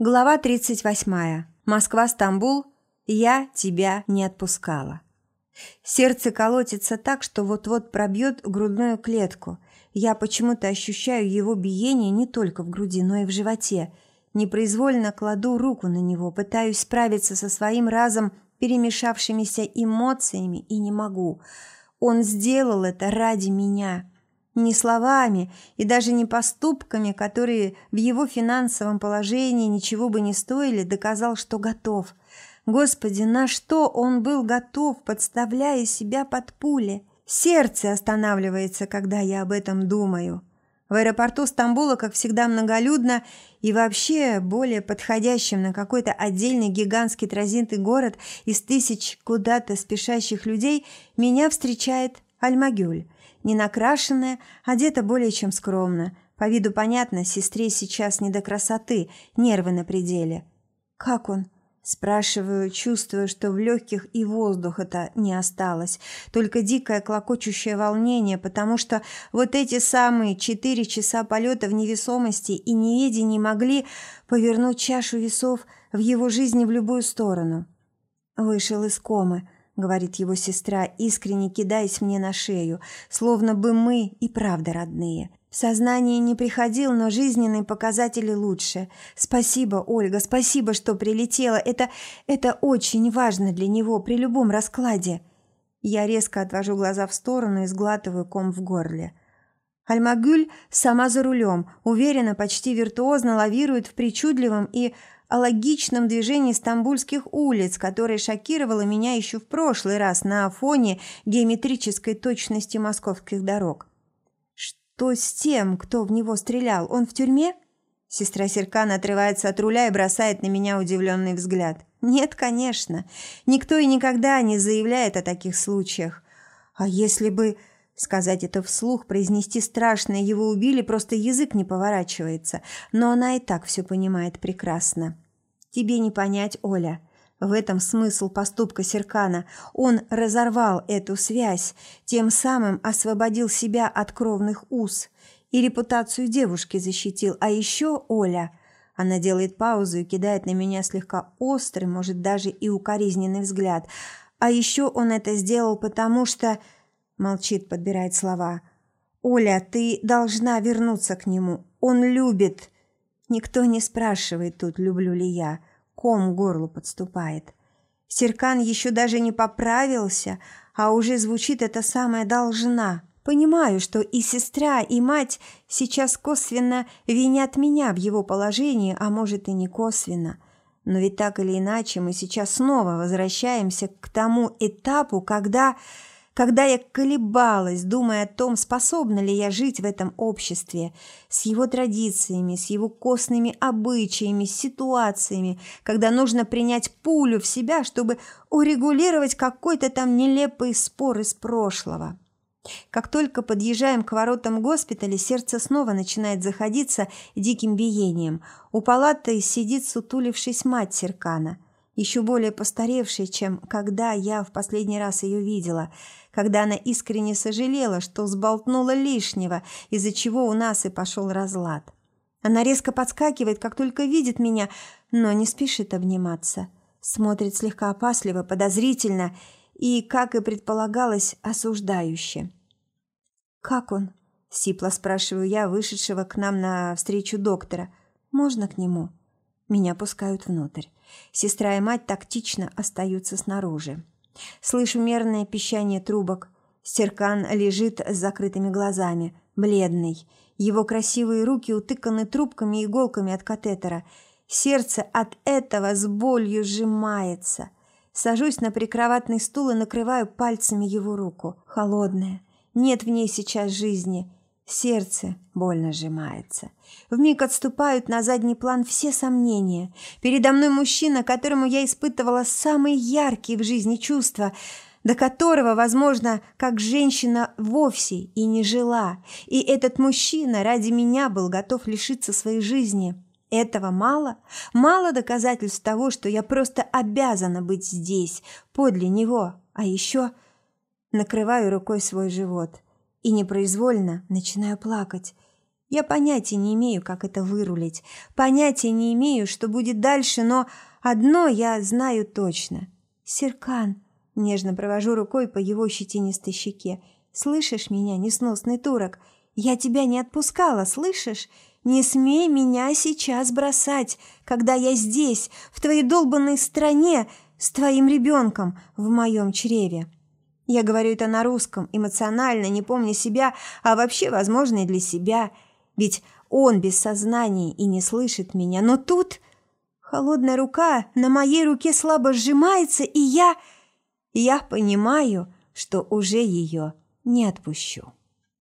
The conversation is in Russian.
Глава 38. Москва-Стамбул. Я тебя не отпускала. Сердце колотится так, что вот-вот пробьет грудную клетку. Я почему-то ощущаю его биение не только в груди, но и в животе. Непроизвольно кладу руку на него, пытаюсь справиться со своим разом перемешавшимися эмоциями и не могу. Он сделал это ради меня. Не словами и даже не поступками, которые в его финансовом положении ничего бы не стоили, доказал, что готов. Господи, на что он был готов, подставляя себя под пули? Сердце останавливается, когда я об этом думаю. В аэропорту Стамбула, как всегда, многолюдно и вообще более подходящим на какой-то отдельный гигантский транзитный город из тысяч куда-то спешащих людей меня встречает Альмагюль не накрашенная, одета более чем скромно. По виду понятно, сестре сейчас не до красоты, нервы на пределе. «Как он?» Спрашиваю, чувствуя, что в легких и воздуха-то не осталось, только дикое клокочущее волнение, потому что вот эти самые четыре часа полета в невесомости и неведении могли повернуть чашу весов в его жизни в любую сторону. Вышел из комы, — говорит его сестра, искренне кидаясь мне на шею, словно бы мы и правда родные. В сознание не приходил, но жизненные показатели лучше. Спасибо, Ольга, спасибо, что прилетела. Это, это очень важно для него при любом раскладе. Я резко отвожу глаза в сторону и сглатываю ком в горле. Альмагюль сама за рулем, уверенно, почти виртуозно лавирует в причудливом и о логичном движении стамбульских улиц, которое шокировало меня еще в прошлый раз на фоне геометрической точности московских дорог. Что с тем, кто в него стрелял? Он в тюрьме? Сестра Серкан отрывается от руля и бросает на меня удивленный взгляд. Нет, конечно. Никто и никогда не заявляет о таких случаях. А если бы... Сказать это вслух, произнести страшное, его убили, просто язык не поворачивается. Но она и так все понимает прекрасно. Тебе не понять, Оля. В этом смысл поступка Серкана. Он разорвал эту связь, тем самым освободил себя от кровных уз и репутацию девушки защитил. А еще Оля... Она делает паузу и кидает на меня слегка острый, может, даже и укоризненный взгляд. А еще он это сделал потому, что... Молчит, подбирает слова. «Оля, ты должна вернуться к нему. Он любит...» Никто не спрашивает тут, люблю ли я. Ком горлу подступает. Серкан еще даже не поправился, а уже звучит это самое «должна». Понимаю, что и сестра, и мать сейчас косвенно винят меня в его положении, а может и не косвенно. Но ведь так или иначе мы сейчас снова возвращаемся к тому этапу, когда когда я колебалась, думая о том, способна ли я жить в этом обществе, с его традициями, с его костными обычаями, с ситуациями, когда нужно принять пулю в себя, чтобы урегулировать какой-то там нелепый спор из прошлого. Как только подъезжаем к воротам госпиталя, сердце снова начинает заходиться диким биением. У палаты сидит сутулившись мать Серкана, еще более постаревшая, чем когда я в последний раз ее видела – когда она искренне сожалела, что сболтнула лишнего, из-за чего у нас и пошел разлад. Она резко подскакивает, как только видит меня, но не спешит обниматься. Смотрит слегка опасливо, подозрительно и, как и предполагалось, осуждающе. «Как он?» – сипло спрашиваю я, вышедшего к нам на встречу доктора. «Можно к нему?» Меня пускают внутрь. Сестра и мать тактично остаются снаружи. Слышу мерное пищание трубок. Серкан лежит с закрытыми глазами, бледный. Его красивые руки утыканы трубками и иголками от катетера. Сердце от этого с болью сжимается. Сажусь на прикроватный стул и накрываю пальцами его руку. Холодная. Нет в ней сейчас жизни. Сердце больно сжимается. Вмиг отступают на задний план все сомнения. Передо мной мужчина, которому я испытывала самые яркие в жизни чувства, до которого, возможно, как женщина вовсе и не жила. И этот мужчина ради меня был готов лишиться своей жизни. Этого мало? Мало доказательств того, что я просто обязана быть здесь, подле него. А еще накрываю рукой свой живот и непроизвольно начинаю плакать. Я понятия не имею, как это вырулить. Понятия не имею, что будет дальше, но одно я знаю точно. Серкан, нежно провожу рукой по его щетинистой щеке. Слышишь меня, несносный турок? Я тебя не отпускала, слышишь? Не смей меня сейчас бросать, когда я здесь, в твоей долбанной стране, с твоим ребенком в моем чреве. Я говорю это на русском, эмоционально, не помня себя, а вообще, возможно, и для себя. Ведь он без сознания и не слышит меня. Но тут холодная рука на моей руке слабо сжимается, и я... Я понимаю, что уже ее не отпущу.